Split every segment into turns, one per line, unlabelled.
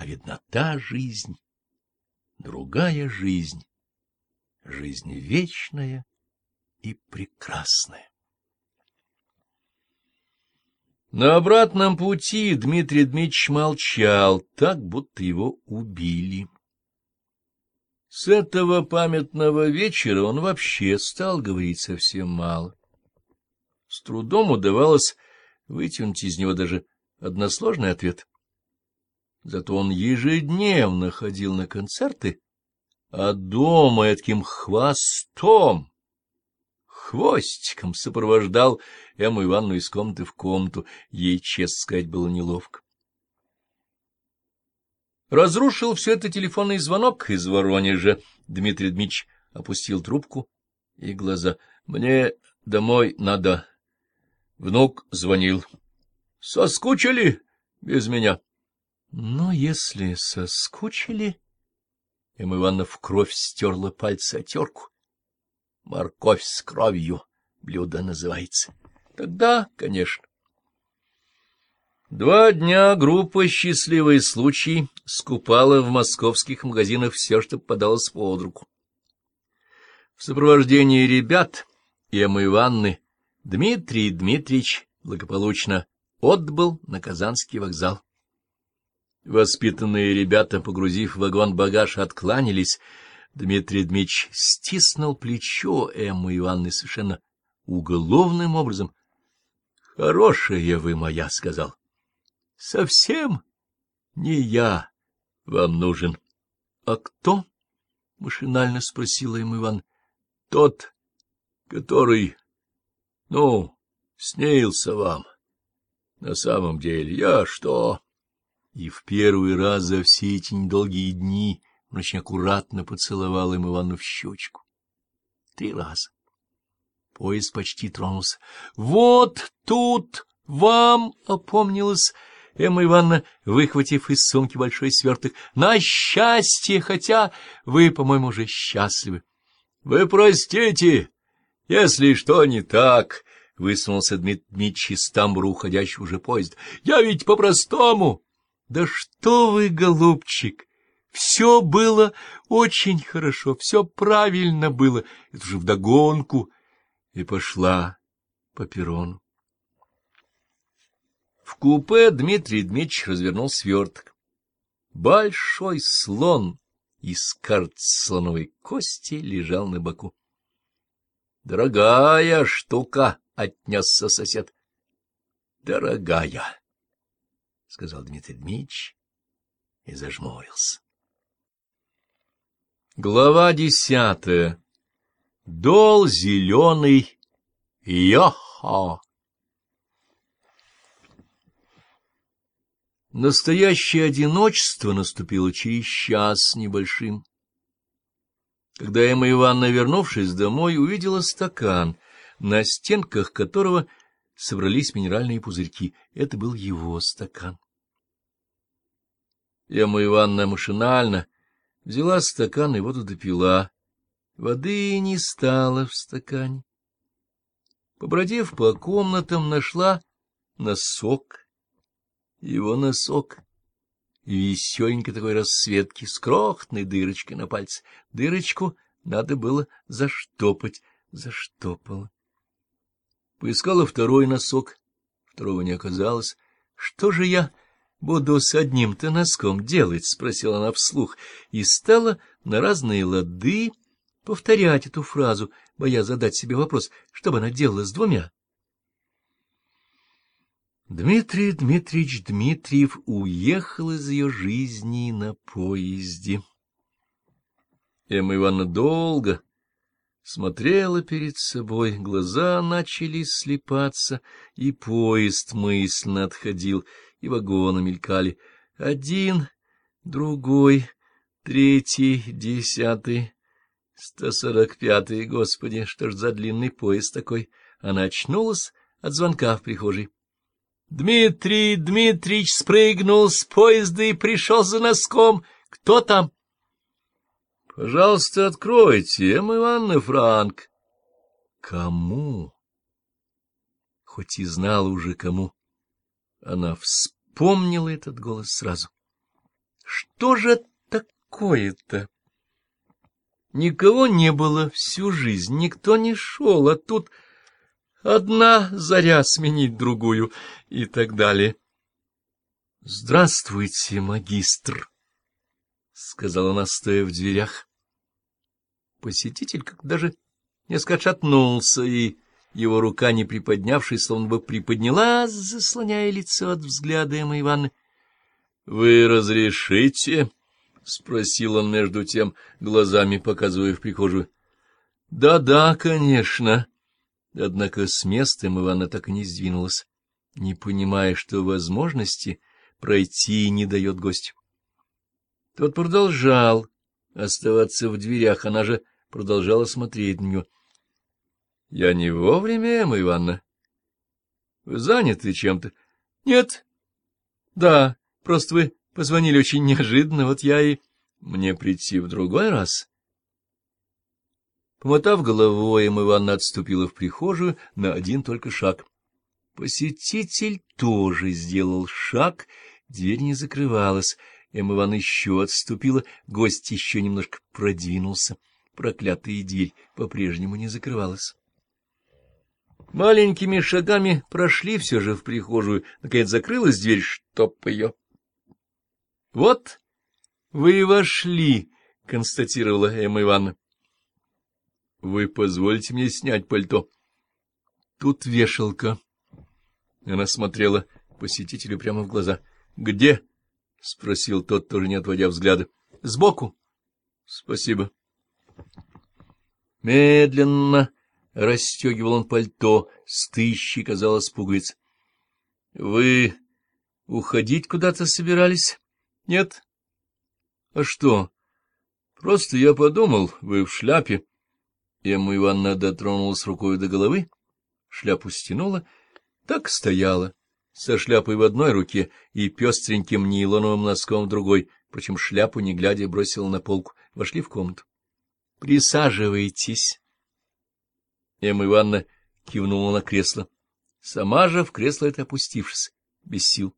А видна та жизнь, другая жизнь, жизнь вечная и прекрасная. На обратном пути Дмитрий Дмитриевич молчал, так, будто его убили. С этого памятного вечера он вообще стал говорить совсем мало. С трудом удавалось вытянуть из него даже односложный ответ. Зато он ежедневно ходил на концерты, а дома таким хвостом, хвостиком сопровождал Эмму Ивановну из комнаты в комнату. Ей, честно сказать, было неловко. Разрушил все это телефонный звонок из Воронежа. Дмитрий Дмитриевич опустил трубку и глаза. — Мне домой надо. Внук звонил. — Соскучили без меня? — Ну, если соскучили... Эмма Ивановна в кровь стерла пальцы о терку. Морковь с кровью блюдо называется. Тогда, конечно. Два дня группа «Счастливый случай» скупала в московских магазинах все, что попадалось под руку. В сопровождении ребят Эммы Ивановны Дмитрий Дмитриевич благополучно отбыл на Казанский вокзал. Воспитанные ребята, погрузив в вагон багаж, откланялись. Дмитрий Дмитриевич стиснул плечо Эммы Ивановны совершенно уголовным образом. — Хорошая вы моя, — сказал. — Совсем не я вам нужен. — А кто? — машинально спросила ему Иван. — Тот, который ну, снился вам. На самом деле, я что? И в первый раз за все эти недолгие дни он очень аккуратно поцеловал им Ивану в щечку. Три раза. Поезд почти тронулся. — Вот тут вам опомнилась Эмма Ивановна, выхватив из сумки большой сверток. — На счастье, хотя вы, по-моему, уже счастливы. — Вы простите, — Если что не так, — высунулся Дмитрий Дмитриевич из тамбура уходящего уже поезда, — я ведь по-простому. — Да что вы, голубчик! Все было очень хорошо, все правильно было. Это же вдогонку. И пошла по перрону. В купе Дмитрий Дмитриевич развернул сверток. Большой слон из карт слоновой кости лежал на боку. — Дорогая штука, — отнесся сосед. — Дорогая, — сказал Дмитрий Дмитриевич и зажмурился. Глава десятая. Дол зеленый. Йо-хо! Настоящее одиночество наступило через час небольшим. Когда Эмма Ивановна, вернувшись домой, увидела стакан, на стенках которого собрались минеральные пузырьки. Это был его стакан. Эмма Ивановна машинально взяла стакан и воду допила. Воды не стало в стакане. Побродив по комнатам, нашла носок. Его носок веселенькой такой расцветки с крохотной дырочкой на пальце. Дырочку надо было заштопать, заштопала. Поискала второй носок, второго не оказалось. Что же я буду с одним-то носком делать? — спросила она вслух, и стала на разные лады повторять эту фразу, боясь задать себе вопрос, что бы она делала с двумя. Дмитрий Дмитриевич Дмитриев уехал из ее жизни на поезде. Эмма Ивановна долго смотрела перед собой, глаза начали слепаться, и поезд мысленно отходил, и вагоны мелькали. Один, другой, третий, десятый, сто сорок пятый, господи, что ж за длинный поезд такой? Она очнулась от звонка в прихожей. Дмитрий Дмитриевич спрыгнул с поезда и пришел за носком. Кто там? — Пожалуйста, откройте, Эмма Ивановна Франк. — Кому? Хоть и знала уже кому. Она вспомнила этот голос сразу. Что же такое-то? Никого не было всю жизнь, никто не шел, а тут одна заря сменить другую и так далее. — Здравствуйте, магистр, — сказала она, стоя в дверях. Посетитель как даже несколько отшатнулся, и его рука, не приподнявшись, словно бы приподнялась, заслоняя лицо от взгляда Эммы Ивановны. — Вы разрешите? — спросил он между тем, глазами показывая в прихожую. «Да, — Да-да, конечно. Однако с места Ивановна так и не сдвинулась, не понимая, что возможности пройти не дает гость. Тот продолжал оставаться в дверях, она же продолжала смотреть на него. — Я не вовремя, Эмма Ивановна. — Вы заняты чем-то? — Нет. — Да, просто вы позвонили очень неожиданно, вот я и... Мне прийти в другой раз? Помотав головой, Эмма Ивановна отступила в прихожую на один только шаг. Посетитель тоже сделал шаг, дверь не закрывалась. Эмма Ивановна еще отступила, гость еще немножко продвинулся. Проклятая дверь по-прежнему не закрывалась. Маленькими шагами прошли все же в прихожую. Наконец закрылась дверь, чтоб ее. — Вот вы вошли, — констатировала Эмма Ивановна. — Вы позвольте мне снять пальто. — Тут вешалка. Она смотрела посетителю прямо в глаза. — Где? — спросил тот, тоже не отводя взгляда. — Сбоку. — Спасибо. Медленно расстегивал он пальто, с казалось, пуговиц. — Вы уходить куда-то собирались? — Нет. — А что? Просто я подумал, вы в шляпе. Эмма Ивановна дотронулась рукой до головы, шляпу стянула, так стояла, со шляпой в одной руке и пестреньким нейлоновым носком в другой, причем шляпу, не глядя, бросила на полку, вошли в комнату. — Присаживайтесь. Эмма Ивановна кивнула на кресло. Сама же в кресло это опустившись, без сил.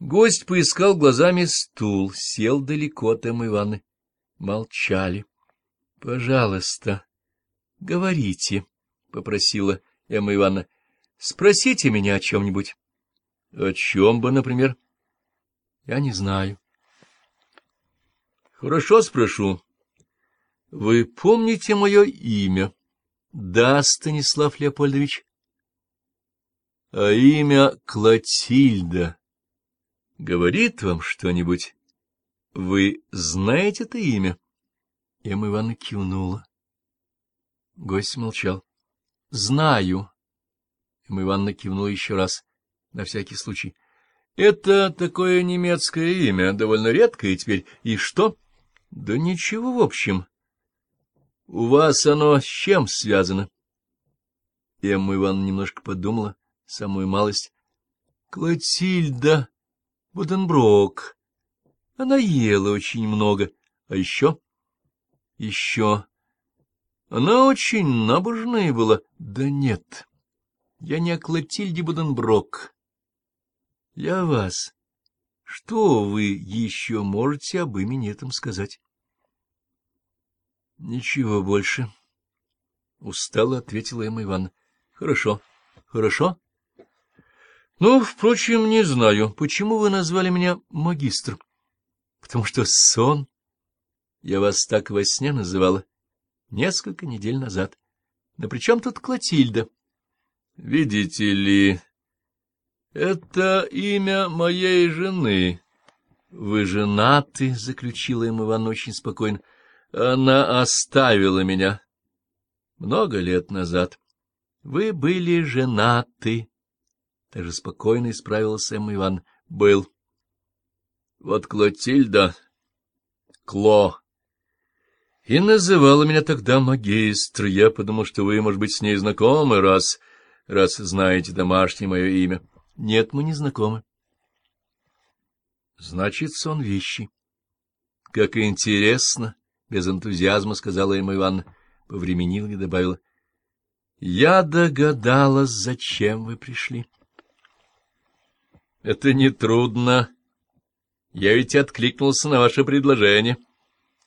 Гость поискал глазами стул, сел далеко от Эммы Ивановны. Молчали. — Пожалуйста, говорите, — попросила Эмма Ивановна. — Спросите меня о чем-нибудь. — О чем бы, например? — Я не знаю. — Хорошо спрошу. — Вы помните мое имя? — Да, Станислав Леопольдович. — А имя Клотильда говорит вам что-нибудь? Вы знаете это имя? Эмма Ивановна кивнула. Гость молчал. — Знаю. Эмма Ивановна кивнула еще раз, на всякий случай. — Это такое немецкое имя, довольно редкое теперь. И что? — Да ничего, в общем. — У вас оно с чем связано? Эмма Ивановна немножко подумала, самую малость. — Клотильда Буденброк. Она ела очень много. А еще... Еще... Она очень набожная была. Да нет, я не о Клотильде Буденброк. Я вас. Что вы еще можете об имени этом сказать? Ничего больше. Устало ответила Эмма Ивановна. Хорошо, хорошо. Ну, впрочем, не знаю, почему вы назвали меня магистр. Потому что сон... Я вас так во сне называла несколько недель назад. Но при чем тут Клотильда? Видите ли, это имя моей жены. Вы женаты, — заключила им Иван очень спокойно. Она оставила меня много лет назад. Вы были женаты. Даже спокойно исправилась Эмма Иван. Был. Вот Клотильда, Кло, и называла меня тогда магистр. Я подумал, что вы, может быть, с ней знакомы, раз, раз знаете домашнее мое имя. Нет, мы не знакомы. Значит, сон вещи. Как интересно, без энтузиазма сказала Эмма Ивановна, повременила и добавила. Я догадалась, зачем вы пришли. — Это нетрудно, Я ведь откликнулся на ваше предложение. —